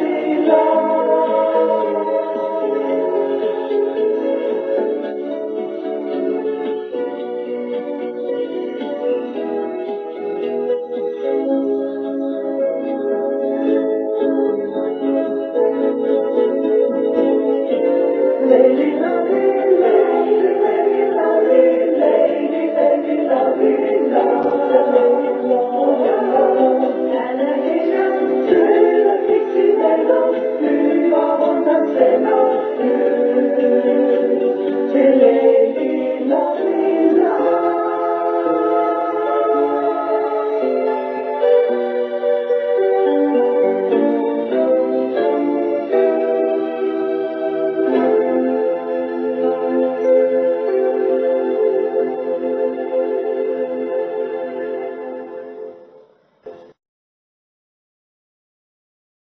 love.